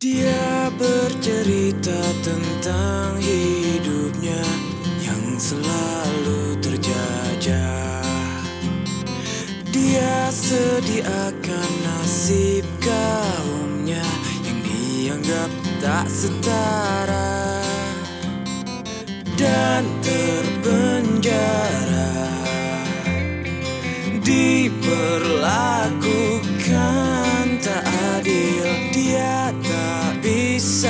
Dia bercerita tentang hidupnya yang selalu terjajah. Dia sedih akan nasib kaumnya yang dianggap tak setara dan terpenjara di diperlakukan. peace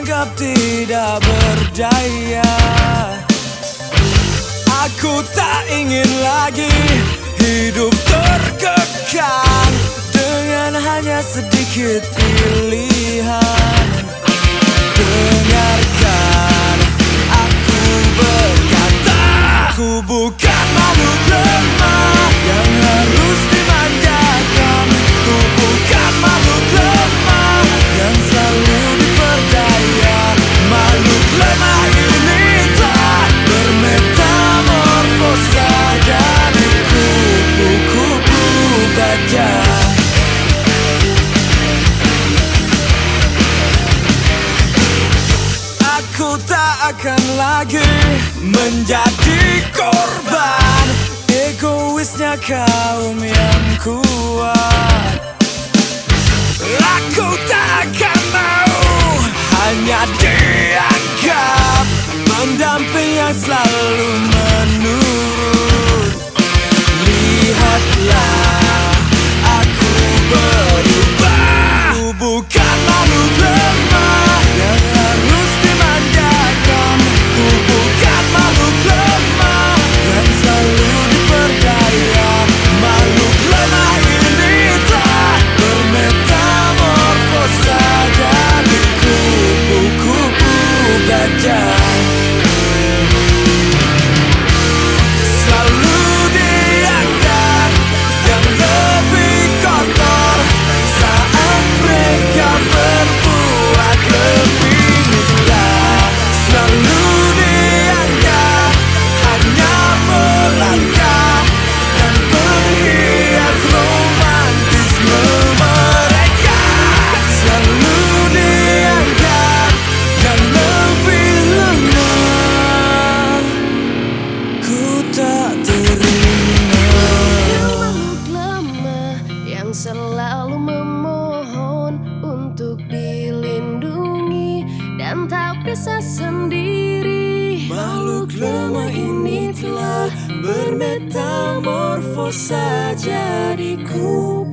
dianggap tidak berdaya. Aku tak ingin lagi saja. Aku tak akan lagi menjadi korban Egoisnya kaum yang kuat selalu memohon untuk dilindungi dan tak bisa sendiri. Makhluk lemah ini telah bermetamorfosa jadi kubur.